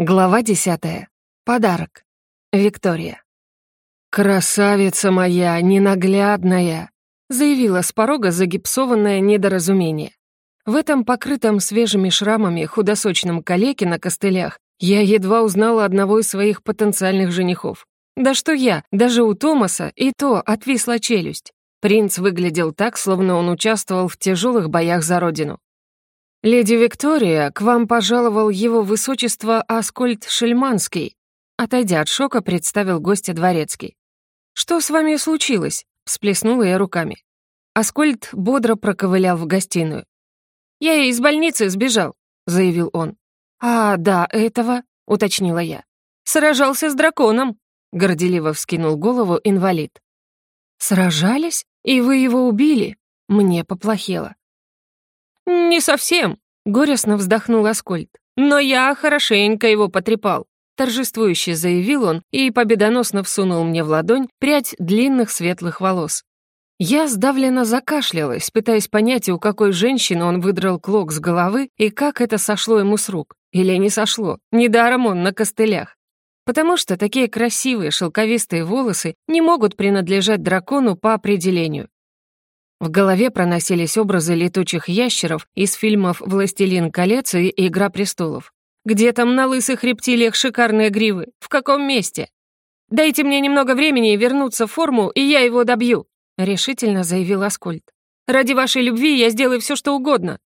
Глава десятая. Подарок. Виктория. «Красавица моя, ненаглядная!» заявила с порога загипсованное недоразумение. В этом покрытом свежими шрамами худосочном калеке на костылях я едва узнала одного из своих потенциальных женихов. Да что я, даже у Томаса и то отвисла челюсть. Принц выглядел так, словно он участвовал в тяжелых боях за родину. «Леди Виктория, к вам пожаловал его высочество Аскольд Шельманский», отойдя от шока, представил гостя дворецкий. «Что с вами случилось?» — всплеснула я руками. Аскольд бодро проковылял в гостиную. «Я из больницы сбежал», — заявил он. «А, да, этого», — уточнила я. «Сражался с драконом», — горделиво вскинул голову инвалид. «Сражались? И вы его убили?» Мне поплохело. «Не совсем», — горестно вздохнул Аскольд. «Но я хорошенько его потрепал», — торжествующе заявил он и победоносно всунул мне в ладонь прядь длинных светлых волос. Я сдавленно закашлялась, пытаясь понять, у какой женщины он выдрал клок с головы и как это сошло ему с рук. Или не сошло, недаром он на костылях. Потому что такие красивые шелковистые волосы не могут принадлежать дракону по определению. В голове проносились образы летучих ящеров из фильмов «Властелин колец» и «Игра престолов». Где там на лысых рептилиях шикарные гривы? В каком месте? «Дайте мне немного времени вернуться в форму, и я его добью», — решительно заявил Аскольд. «Ради вашей любви я сделаю все, что угодно».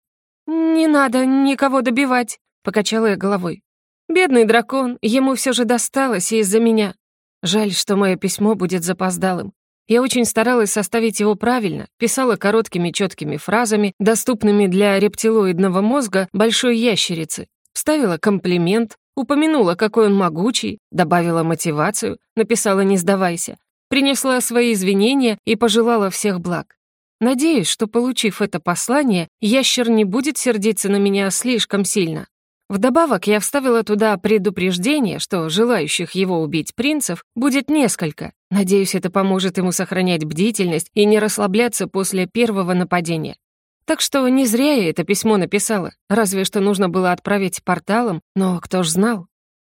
«Не надо никого добивать», — покачала я головой. «Бедный дракон, ему все же досталось из-за меня. Жаль, что мое письмо будет запоздалым. Я очень старалась составить его правильно, писала короткими четкими фразами, доступными для рептилоидного мозга большой ящерицы, вставила комплимент, упомянула, какой он могучий, добавила мотивацию, написала «не сдавайся», принесла свои извинения и пожелала всех благ. Надеюсь, что, получив это послание, ящер не будет сердиться на меня слишком сильно. Вдобавок я вставила туда предупреждение, что желающих его убить принцев будет несколько. Надеюсь, это поможет ему сохранять бдительность и не расслабляться после первого нападения. Так что не зря я это письмо написала, разве что нужно было отправить порталом, но кто ж знал.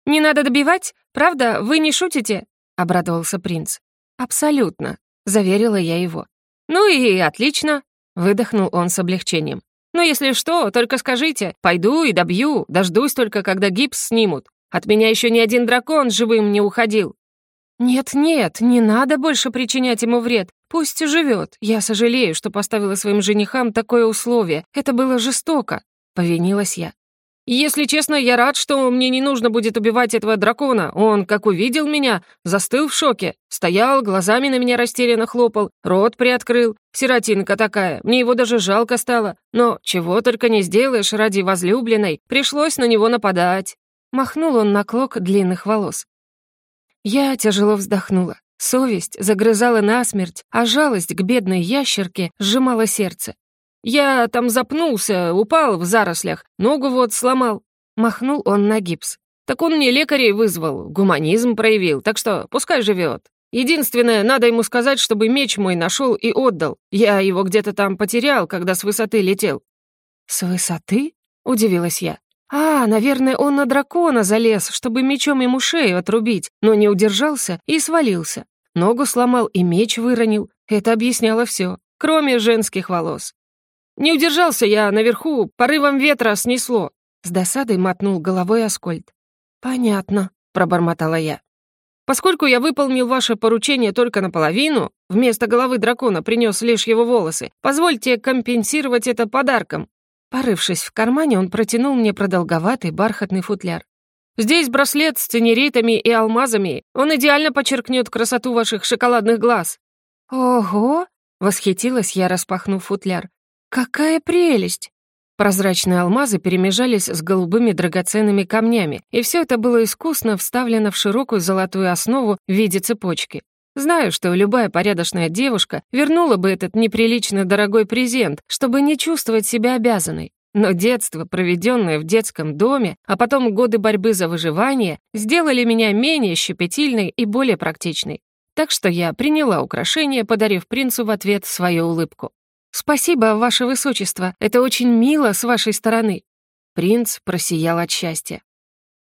«Не надо добивать? Правда, вы не шутите?» — обрадовался принц. «Абсолютно», — заверила я его. «Ну и отлично», — выдохнул он с облегчением. «Ну, если что, только скажите. Пойду и добью, дождусь только, когда гипс снимут. От меня еще ни один дракон живым не уходил». «Нет-нет, не надо больше причинять ему вред. Пусть живет. Я сожалею, что поставила своим женихам такое условие. Это было жестоко», — повинилась я. «Если честно, я рад, что мне не нужно будет убивать этого дракона. Он, как увидел меня, застыл в шоке. Стоял, глазами на меня растерянно хлопал, рот приоткрыл. Сиротинка такая, мне его даже жалко стало. Но чего только не сделаешь ради возлюбленной, пришлось на него нападать». Махнул он на клок длинных волос. Я тяжело вздохнула. Совесть загрызала насмерть, а жалость к бедной ящерке сжимала сердце. «Я там запнулся, упал в зарослях, ногу вот сломал». Махнул он на гипс. «Так он мне лекарей вызвал, гуманизм проявил, так что пускай живет. Единственное, надо ему сказать, чтобы меч мой нашел и отдал. Я его где-то там потерял, когда с высоты летел». «С высоты?» — удивилась я. «А, наверное, он на дракона залез, чтобы мечом ему шею отрубить, но не удержался и свалился. Ногу сломал и меч выронил. Это объясняло все, кроме женских волос. Не удержался я наверху, порывом ветра снесло. С досадой мотнул головой Аскольд. «Понятно», — пробормотала я. «Поскольку я выполнил ваше поручение только наполовину, вместо головы дракона принес лишь его волосы, позвольте компенсировать это подарком». Порывшись в кармане, он протянул мне продолговатый бархатный футляр. «Здесь браслет с цинеритами и алмазами. Он идеально подчеркнет красоту ваших шоколадных глаз». «Ого!» — восхитилась я, распахнув футляр. «Какая прелесть!» Прозрачные алмазы перемежались с голубыми драгоценными камнями, и все это было искусно вставлено в широкую золотую основу в виде цепочки. Знаю, что любая порядочная девушка вернула бы этот неприлично дорогой презент, чтобы не чувствовать себя обязанной. Но детство, проведенное в детском доме, а потом годы борьбы за выживание, сделали меня менее щепетильной и более практичной. Так что я приняла украшение, подарив принцу в ответ свою улыбку. «Спасибо, ваше высочество, это очень мило с вашей стороны». Принц просиял от счастья.